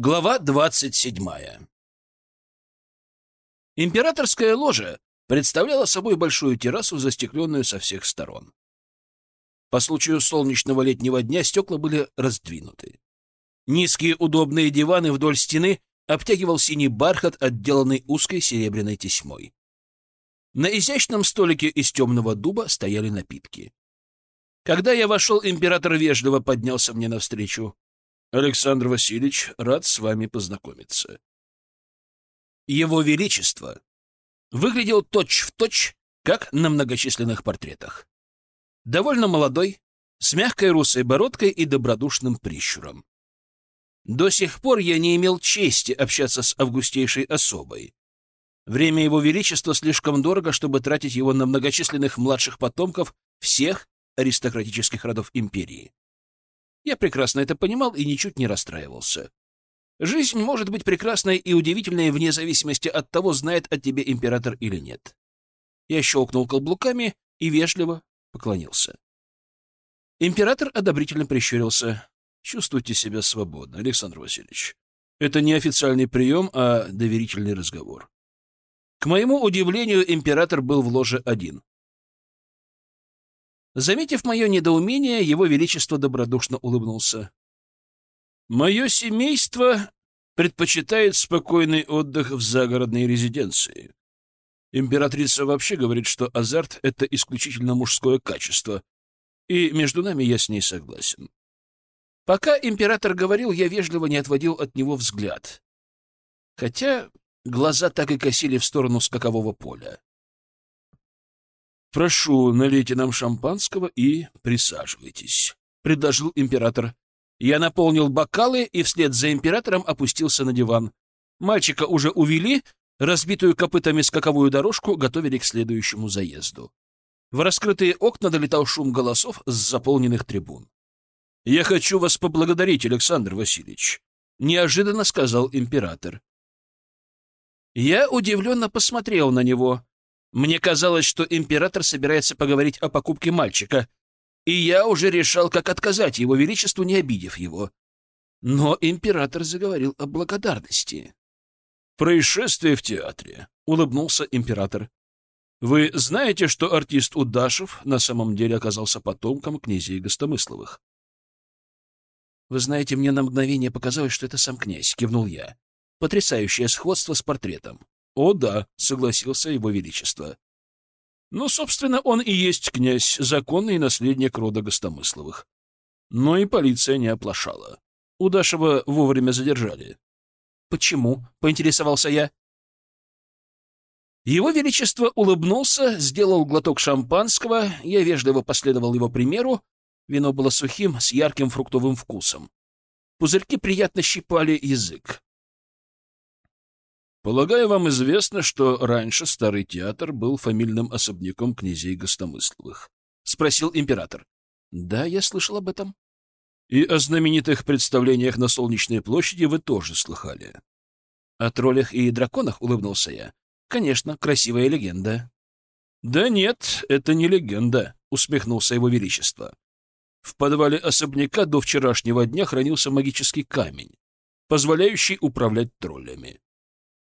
Глава двадцать седьмая Императорская ложа представляла собой большую террасу, застекленную со всех сторон. По случаю солнечного летнего дня стекла были раздвинуты. Низкие удобные диваны вдоль стены обтягивал синий бархат, отделанный узкой серебряной тесьмой. На изящном столике из темного дуба стояли напитки. Когда я вошел, император вежливо поднялся мне навстречу. Александр Васильевич, рад с вами познакомиться. Его Величество выглядел точь-в-точь, точь, как на многочисленных портретах. Довольно молодой, с мягкой русой бородкой и добродушным прищуром. До сих пор я не имел чести общаться с августейшей особой. Время Его Величества слишком дорого, чтобы тратить его на многочисленных младших потомков всех аристократических родов империи. Я прекрасно это понимал и ничуть не расстраивался. Жизнь может быть прекрасной и удивительной вне зависимости от того, знает о тебе император или нет. Я щелкнул каблуками и вежливо поклонился. Император одобрительно прищурился. «Чувствуйте себя свободно, Александр Васильевич. Это не официальный прием, а доверительный разговор». К моему удивлению, император был в ложе один. Заметив мое недоумение, его величество добродушно улыбнулся. «Мое семейство предпочитает спокойный отдых в загородной резиденции. Императрица вообще говорит, что азарт — это исключительно мужское качество, и между нами я с ней согласен. Пока император говорил, я вежливо не отводил от него взгляд. Хотя глаза так и косили в сторону скакового поля. «Прошу, налейте нам шампанского и присаживайтесь», — предложил император. Я наполнил бокалы и вслед за императором опустился на диван. Мальчика уже увели, разбитую копытами скаковую дорожку готовили к следующему заезду. В раскрытые окна долетал шум голосов с заполненных трибун. «Я хочу вас поблагодарить, Александр Васильевич», — неожиданно сказал император. Я удивленно посмотрел на него. Мне казалось, что император собирается поговорить о покупке мальчика, и я уже решал, как отказать его величеству, не обидев его. Но император заговорил о благодарности. «Происшествие в театре», — улыбнулся император. «Вы знаете, что артист Удашев на самом деле оказался потомком князей Гостомысловых?» «Вы знаете, мне на мгновение показалось, что это сам князь», — кивнул я. «Потрясающее сходство с портретом. «О да», — согласился его величество. «Ну, собственно, он и есть князь, законный наследник рода Гостомысловых. Но и полиция не оплошала. Удашева вовремя задержали». «Почему?» — поинтересовался я. Его Величество улыбнулся, сделал глоток шампанского, я вежливо последовал его примеру. Вино было сухим, с ярким фруктовым вкусом. Пузырьки приятно щипали язык. Полагаю, вам известно, что раньше старый театр был фамильным особняком князей Гостомысловых? — спросил император. — Да, я слышал об этом. — И о знаменитых представлениях на Солнечной площади вы тоже слыхали. — О троллях и драконах улыбнулся я. — Конечно, красивая легенда. — Да нет, это не легенда, — усмехнулся его величество. В подвале особняка до вчерашнего дня хранился магический камень, позволяющий управлять троллями.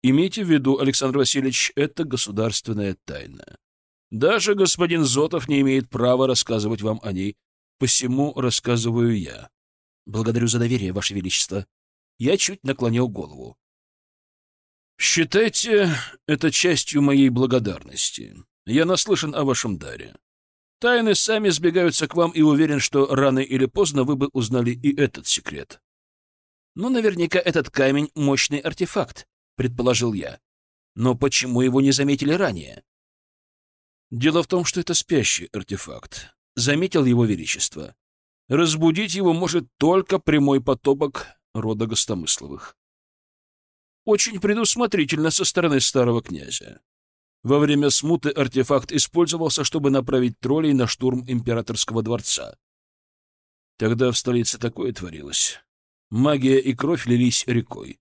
Имейте в виду, Александр Васильевич, это государственная тайна. Даже господин Зотов не имеет права рассказывать вам о ней, посему рассказываю я. Благодарю за доверие, Ваше Величество. Я чуть наклонил голову. Считайте это частью моей благодарности. Я наслышан о вашем даре. Тайны сами сбегаются к вам и уверен, что рано или поздно вы бы узнали и этот секрет. Но наверняка этот камень — мощный артефакт, — предположил я. «Но почему его не заметили ранее?» «Дело в том, что это спящий артефакт», — заметил его величество. «Разбудить его может только прямой потопок рода Гостомысловых». Очень предусмотрительно со стороны старого князя. Во время смуты артефакт использовался, чтобы направить троллей на штурм императорского дворца. Тогда в столице такое творилось. Магия и кровь лились рекой.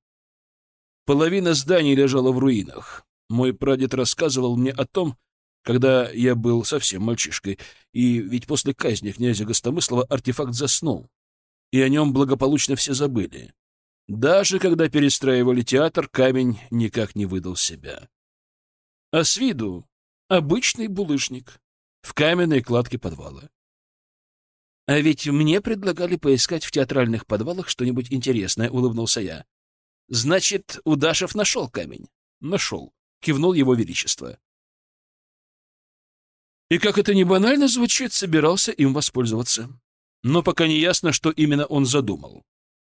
Половина зданий лежала в руинах. Мой прадед рассказывал мне о том, когда я был совсем мальчишкой, и ведь после казни князя Гостомыслова артефакт заснул, и о нем благополучно все забыли. Даже когда перестраивали театр, камень никак не выдал себя. А с виду обычный булыжник в каменной кладке подвала. «А ведь мне предлагали поискать в театральных подвалах что-нибудь интересное», — улыбнулся я. «Значит, Удашев нашел камень?» «Нашел», — кивнул его величество. И, как это не банально звучит, собирался им воспользоваться. Но пока не ясно, что именно он задумал.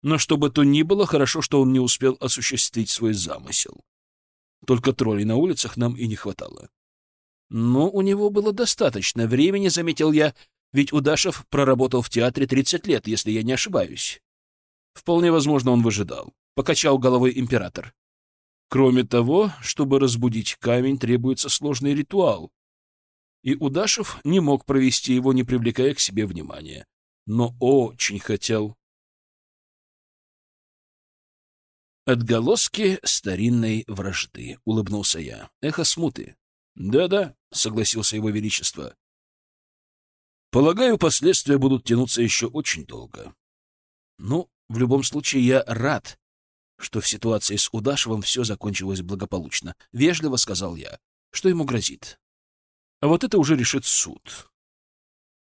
Но что бы то ни было, хорошо, что он не успел осуществить свой замысел. Только троллей на улицах нам и не хватало. Но у него было достаточно времени, заметил я, ведь Удашев проработал в театре 30 лет, если я не ошибаюсь. Вполне возможно, он выжидал. Покачал головой император. Кроме того, чтобы разбудить камень, требуется сложный ритуал. И Удашев не мог провести его, не привлекая к себе внимания. Но очень хотел. «Отголоски старинной вражды», — улыбнулся я. «Эхо смуты». «Да-да», — согласился его величество. «Полагаю, последствия будут тянуться еще очень долго». «Ну, в любом случае, я рад, что в ситуации с Удашевым все закончилось благополучно», — вежливо сказал я. «Что ему грозит?» «А вот это уже решит суд».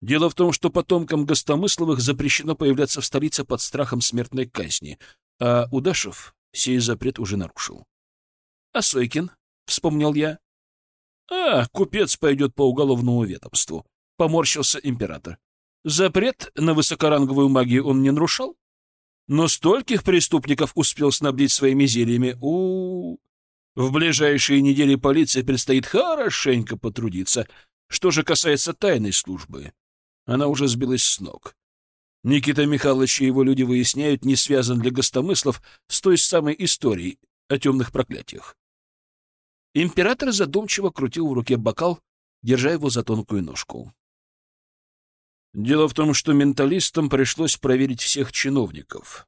Дело в том, что потомкам Гостомысловых запрещено появляться в столице под страхом смертной казни, а Удашев Сей запрет уже нарушил. — А Сойкин? — вспомнил я. — А, купец пойдет по уголовному ведомству, — поморщился император. Запрет на высокоранговую магию он не нарушал? Но стольких преступников успел снабдить своими зельями. У, В ближайшие недели полиции предстоит хорошенько потрудиться. Что же касается тайной службы, она уже сбилась с ног. Никита Михайлович и его люди выясняют, не связан ли гостомыслов с той самой историей о темных проклятиях. Император задумчиво крутил в руке бокал, держа его за тонкую ножку. Дело в том, что менталистам пришлось проверить всех чиновников.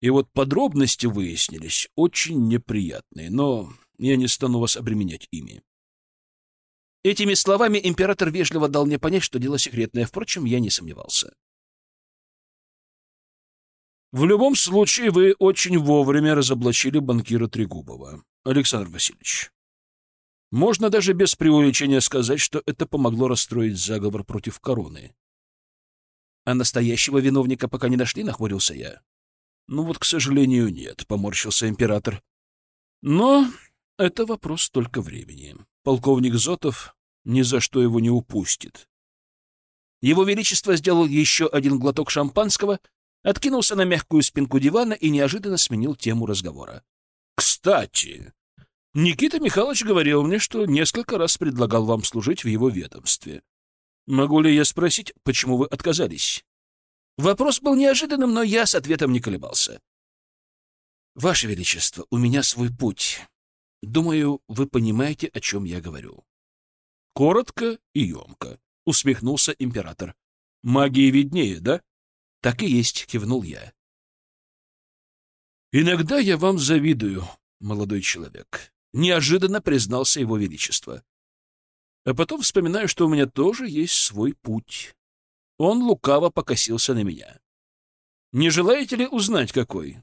И вот подробности выяснились очень неприятные, но я не стану вас обременять ими. Этими словами император вежливо дал мне понять, что дело секретное. Впрочем, я не сомневался. В любом случае, вы очень вовремя разоблачили банкира Трегубова, Александр Васильевич. Можно даже без преувеличения сказать, что это помогло расстроить заговор против короны. А настоящего виновника пока не нашли, нахмурился я. Ну вот, к сожалению, нет, поморщился император. Но это вопрос только времени полковник Зотов ни за что его не упустит. Его Величество сделал еще один глоток шампанского, откинулся на мягкую спинку дивана и неожиданно сменил тему разговора. «Кстати, Никита Михайлович говорил мне, что несколько раз предлагал вам служить в его ведомстве. Могу ли я спросить, почему вы отказались?» Вопрос был неожиданным, но я с ответом не колебался. «Ваше Величество, у меня свой путь. Думаю, вы понимаете, о чем я говорю. Коротко и емко, — усмехнулся император. Магии виднее, да? Так и есть, — кивнул я. Иногда я вам завидую, молодой человек, — неожиданно признался его величество. А потом вспоминаю, что у меня тоже есть свой путь. Он лукаво покосился на меня. Не желаете ли узнать, какой?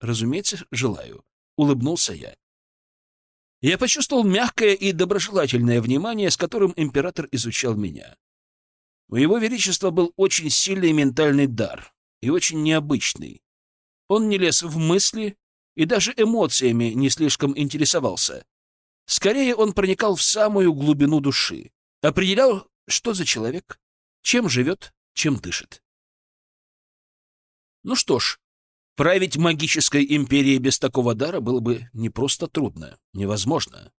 Разумеется, желаю, — улыбнулся я. Я почувствовал мягкое и доброжелательное внимание, с которым император изучал меня. У его величества был очень сильный ментальный дар и очень необычный. Он не лез в мысли и даже эмоциями не слишком интересовался. Скорее, он проникал в самую глубину души, определял, что за человек, чем живет, чем дышит. Ну что ж, Править магической империей без такого дара было бы не просто трудно, невозможно.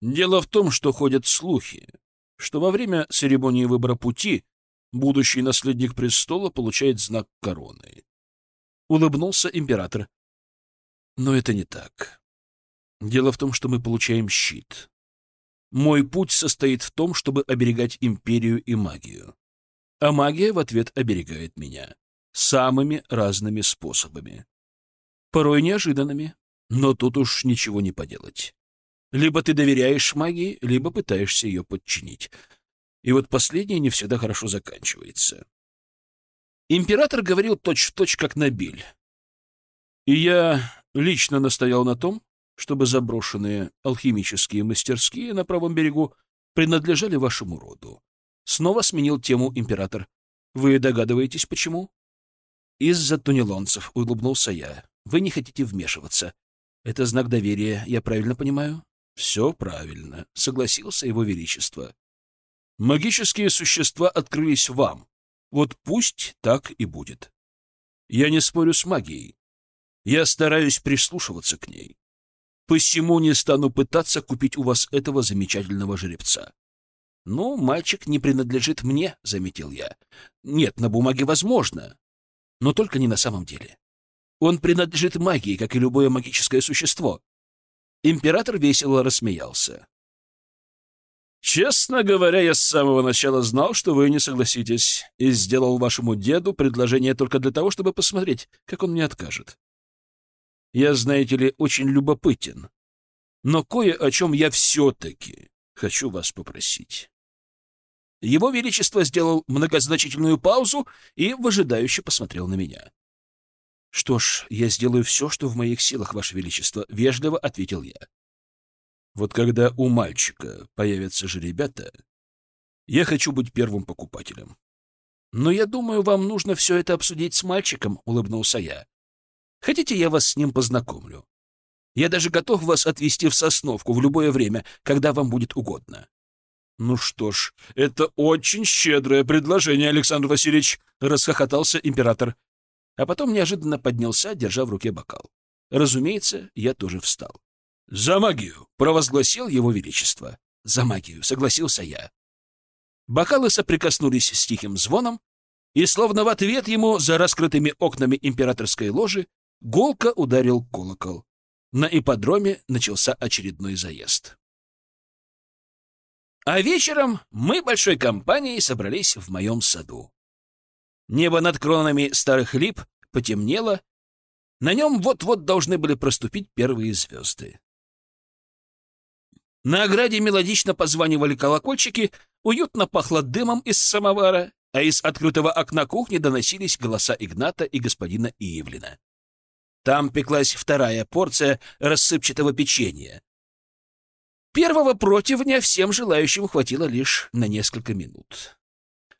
Дело в том, что ходят слухи, что во время церемонии выбора пути будущий наследник престола получает знак короны. Улыбнулся император. Но это не так. Дело в том, что мы получаем щит. Мой путь состоит в том, чтобы оберегать империю и магию. А магия в ответ оберегает меня самыми разными способами. Порой неожиданными, но тут уж ничего не поделать. Либо ты доверяешь магии, либо пытаешься ее подчинить. И вот последнее не всегда хорошо заканчивается. Император говорил точь-в-точь, точь, как Набиль. И я лично настоял на том, чтобы заброшенные алхимические мастерские на правом берегу принадлежали вашему роду. Снова сменил тему император. Вы догадываетесь, почему? Из-за тунелонцев, улыбнулся я. Вы не хотите вмешиваться. Это знак доверия, я правильно понимаю? Все правильно, согласился его величество. Магические существа открылись вам. Вот пусть так и будет. Я не спорю с магией. Я стараюсь прислушиваться к ней. Посему не стану пытаться купить у вас этого замечательного жеребца. «Ну, мальчик не принадлежит мне», — заметил я. «Нет, на бумаге возможно, но только не на самом деле. Он принадлежит магии, как и любое магическое существо». Император весело рассмеялся. «Честно говоря, я с самого начала знал, что вы не согласитесь, и сделал вашему деду предложение только для того, чтобы посмотреть, как он мне откажет. Я, знаете ли, очень любопытен, но кое о чем я все-таки хочу вас попросить. Его Величество сделал многозначительную паузу и выжидающе посмотрел на меня. — Что ж, я сделаю все, что в моих силах, Ваше Величество, — вежливо ответил я. — Вот когда у мальчика появятся же ребята, я хочу быть первым покупателем. — Но я думаю, вам нужно все это обсудить с мальчиком, — улыбнулся я. — Хотите, я вас с ним познакомлю? Я даже готов вас отвезти в Сосновку в любое время, когда вам будет угодно. «Ну что ж, это очень щедрое предложение, Александр Васильевич!» — расхохотался император. А потом неожиданно поднялся, держа в руке бокал. Разумеется, я тоже встал. «За магию!» — провозгласил его величество. «За магию!» — согласился я. Бокалы соприкоснулись с тихим звоном, и, словно в ответ ему, за раскрытыми окнами императорской ложи, голко ударил колокол. На ипподроме начался очередной заезд. А вечером мы большой компанией собрались в моем саду. Небо над кронами старых лип потемнело, на нем вот-вот должны были проступить первые звезды. На ограде мелодично позванивали колокольчики, уютно пахло дымом из самовара, а из открытого окна кухни доносились голоса Игната и господина Иевлина. Там пеклась вторая порция рассыпчатого печенья, Первого противня всем желающим хватило лишь на несколько минут.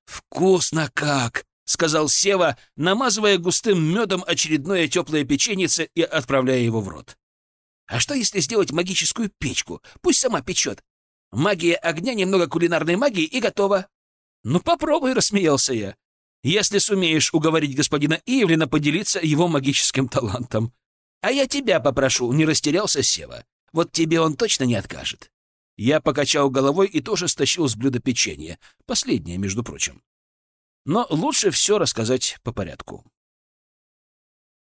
«Вкусно как!» — сказал Сева, намазывая густым медом очередное теплое печенице и отправляя его в рот. «А что, если сделать магическую печку? Пусть сама печет. Магия огня, немного кулинарной магии и готово». «Ну, попробуй», — рассмеялся я. «Если сумеешь уговорить господина Ивлина поделиться его магическим талантом». «А я тебя попрошу», — не растерялся Сева. Вот тебе он точно не откажет. Я покачал головой и тоже стащил с блюда печенье. Последнее, между прочим. Но лучше все рассказать по порядку.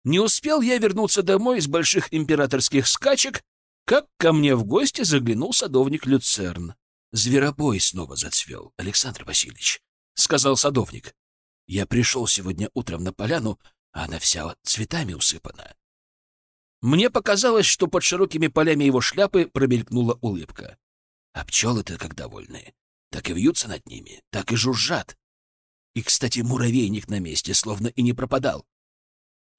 Не успел я вернуться домой из больших императорских скачек, как ко мне в гости заглянул садовник Люцерн. «Зверобой снова зацвел, Александр Васильевич», — сказал садовник. «Я пришел сегодня утром на поляну, а она вся цветами усыпана. Мне показалось, что под широкими полями его шляпы промелькнула улыбка. А пчелы-то как довольные. Так и вьются над ними, так и жужжат. И, кстати, муравейник на месте, словно и не пропадал.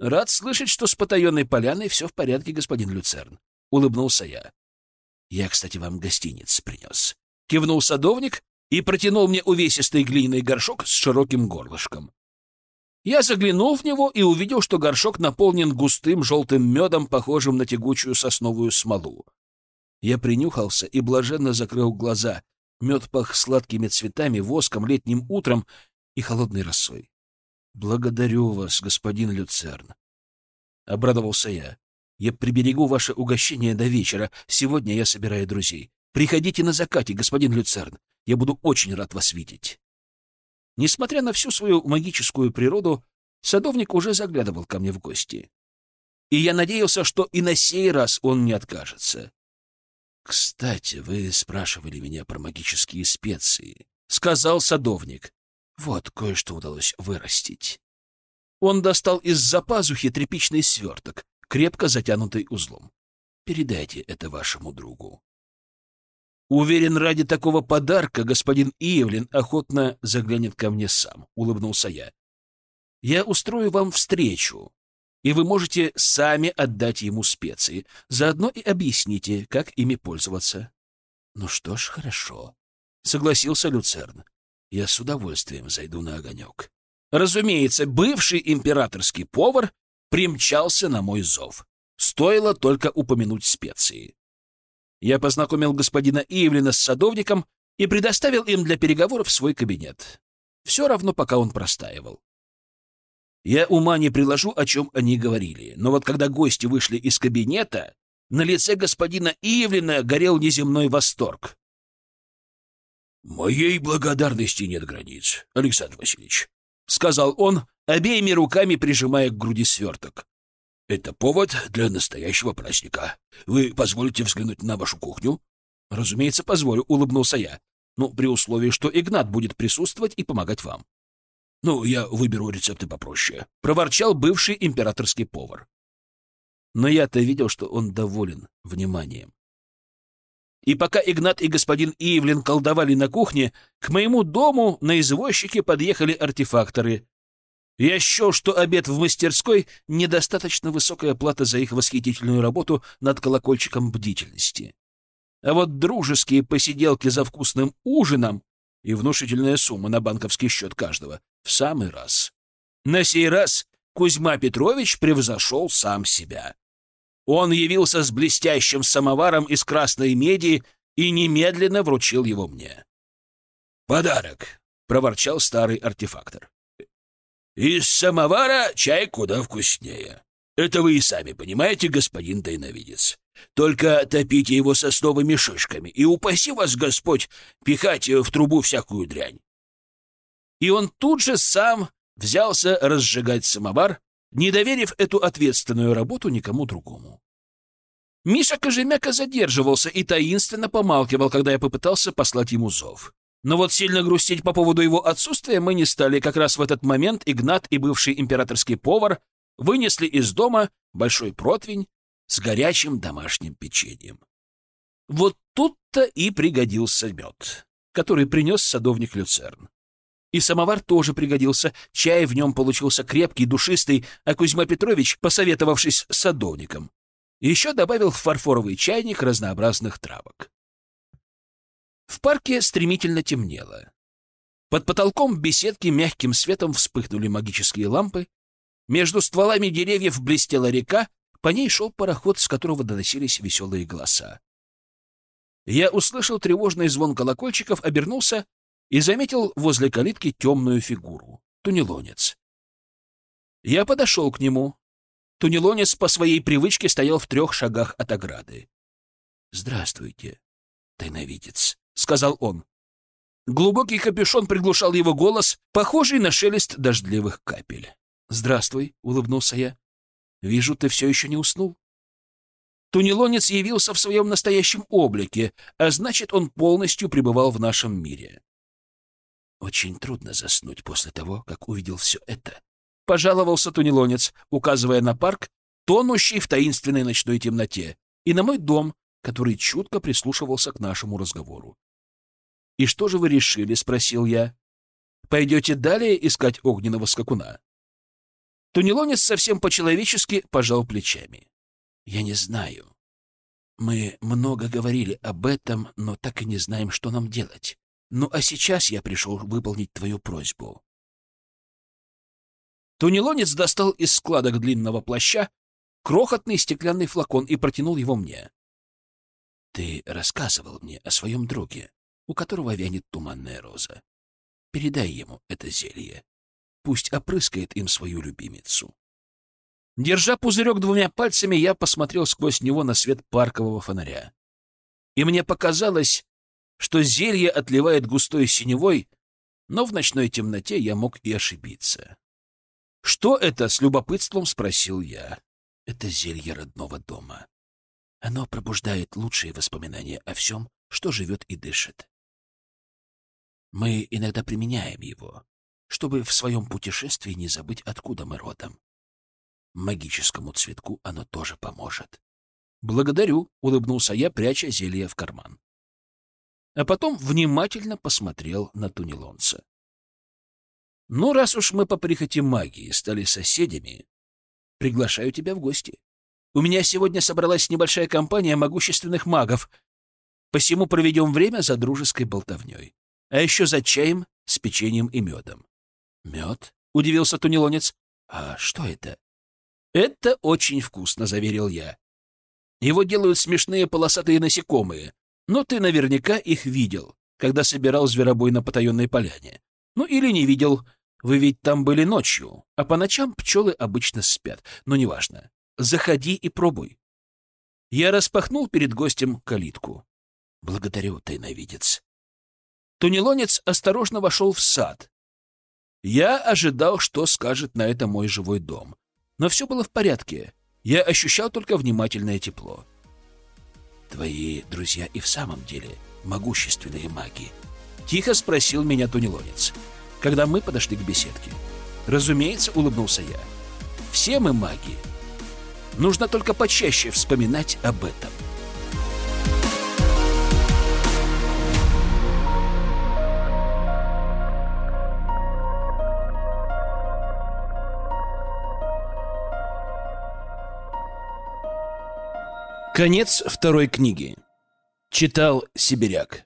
Рад слышать, что с потаенной поляной все в порядке, господин Люцерн. Улыбнулся я. Я, кстати, вам гостиниц принес. Кивнул садовник и протянул мне увесистый глиняный горшок с широким горлышком. Я заглянул в него и увидел, что горшок наполнен густым желтым медом, похожим на тягучую сосновую смолу. Я принюхался и блаженно закрыл глаза. Мед пах сладкими цветами, воском, летним утром и холодной росой. «Благодарю вас, господин Люцерн», — обрадовался я. «Я приберегу ваше угощение до вечера. Сегодня я собираю друзей. Приходите на закате, господин Люцерн. Я буду очень рад вас видеть». Несмотря на всю свою магическую природу, садовник уже заглядывал ко мне в гости. И я надеялся, что и на сей раз он не откажется. «Кстати, вы спрашивали меня про магические специи», — сказал садовник. «Вот кое-что удалось вырастить». Он достал из-за пазухи тряпичный сверток, крепко затянутый узлом. «Передайте это вашему другу». Уверен, ради такого подарка господин Иевлин охотно заглянет ко мне сам, — улыбнулся я. Я устрою вам встречу, и вы можете сами отдать ему специи. Заодно и объясните, как ими пользоваться. — Ну что ж, хорошо, — согласился Люцерн. — Я с удовольствием зайду на огонек. Разумеется, бывший императорский повар примчался на мой зов. Стоило только упомянуть специи. Я познакомил господина Ивлина с садовником и предоставил им для переговоров свой кабинет. Все равно, пока он простаивал. Я ума не приложу, о чем они говорили, но вот когда гости вышли из кабинета, на лице господина Ивлина горел неземной восторг. «Моей благодарности нет границ, Александр Васильевич», — сказал он, обеими руками прижимая к груди сверток. «Это повод для настоящего праздника. Вы позволите взглянуть на вашу кухню?» «Разумеется, позволю», — улыбнулся я. «Ну, при условии, что Игнат будет присутствовать и помогать вам». «Ну, я выберу рецепты попроще», — проворчал бывший императорский повар. Но я-то видел, что он доволен вниманием. И пока Игнат и господин Ивлин колдовали на кухне, к моему дому на извозчике подъехали артефакторы, я счел, что обед в мастерской — недостаточно высокая плата за их восхитительную работу над колокольчиком бдительности. А вот дружеские посиделки за вкусным ужином и внушительная сумма на банковский счет каждого в самый раз. На сей раз Кузьма Петрович превзошел сам себя. Он явился с блестящим самоваром из красной меди и немедленно вручил его мне. «Подарок!» — проворчал старый артефактор. Из самовара чай куда вкуснее. Это вы и сами понимаете, господин тайновидец. Только топите его сосновыми шишками, и упаси вас, Господь, пихать в трубу всякую дрянь. И он тут же сам взялся разжигать самовар, не доверив эту ответственную работу никому другому. Миша Кожемяка задерживался и таинственно помалкивал, когда я попытался послать ему зов. Но вот сильно грустить по поводу его отсутствия мы не стали. Как раз в этот момент Игнат и бывший императорский повар вынесли из дома большой противень с горячим домашним печеньем. Вот тут-то и пригодился мед, который принес садовник Люцерн. И самовар тоже пригодился, чай в нем получился крепкий, душистый, а Кузьма Петрович, посоветовавшись с садовником, еще добавил в фарфоровый чайник разнообразных травок. В парке стремительно темнело. Под потолком беседки мягким светом вспыхнули магические лампы. Между стволами деревьев блестела река, по ней шел пароход, с которого доносились веселые голоса. Я услышал тревожный звон колокольчиков, обернулся и заметил возле калитки темную фигуру — тунелонец. Я подошел к нему. Тунелонец по своей привычке стоял в трех шагах от ограды. — Здравствуйте, тайновидец, сказал он. Глубокий капюшон приглушал его голос, похожий на шелест дождливых капель. «Здравствуй», — улыбнулся я. «Вижу, ты все еще не уснул». Тунелонец явился в своем настоящем облике, а значит, он полностью пребывал в нашем мире. «Очень трудно заснуть после того, как увидел все это», — пожаловался Тунелонец, указывая на парк, тонущий в таинственной ночной темноте, и на мой дом, который чутко прислушивался к нашему разговору. «И что же вы решили?» — спросил я. «Пойдете далее искать огненного скакуна?» Тунелонец совсем по-человечески пожал плечами. «Я не знаю. Мы много говорили об этом, но так и не знаем, что нам делать. Ну а сейчас я пришел выполнить твою просьбу». Тунелонец достал из складок длинного плаща крохотный стеклянный флакон и протянул его мне. «Ты рассказывал мне о своем друге у которого вянет туманная роза. Передай ему это зелье. Пусть опрыскает им свою любимицу. Держа пузырек двумя пальцами, я посмотрел сквозь него на свет паркового фонаря. И мне показалось, что зелье отливает густой синевой, но в ночной темноте я мог и ошибиться. «Что это?» — с любопытством спросил я. «Это зелье родного дома. Оно пробуждает лучшие воспоминания о всем, что живет и дышит. Мы иногда применяем его, чтобы в своем путешествии не забыть, откуда мы родом. Магическому цветку оно тоже поможет. «Благодарю», — улыбнулся я, пряча зелье в карман. А потом внимательно посмотрел на Тунелонца. Ну, раз уж мы по прихоти магии стали соседями, приглашаю тебя в гости. У меня сегодня собралась небольшая компания могущественных магов, посему проведем время за дружеской болтовней. А еще за чаем с печеньем и медом. «Мед?» — удивился тунелонец. «А что это?» «Это очень вкусно», — заверил я. «Его делают смешные полосатые насекомые, но ты наверняка их видел, когда собирал зверобой на потаенной поляне. Ну или не видел, вы ведь там были ночью, а по ночам пчелы обычно спят, но неважно. Заходи и пробуй». Я распахнул перед гостем калитку. «Благодарю, тайновидец». Тунелонец осторожно вошел в сад, я ожидал, что скажет на это мой живой дом. Но все было в порядке. Я ощущал только внимательное тепло. «Твои друзья и в самом деле могущественные маги?» Тихо спросил меня Тунелонец, когда мы подошли к беседке. «Разумеется», — улыбнулся я. «Все мы маги. Нужно только почаще вспоминать об этом». Конец второй книги. Читал Сибиряк.